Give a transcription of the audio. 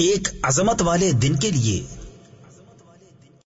ایک عظمت والے دن کے لیے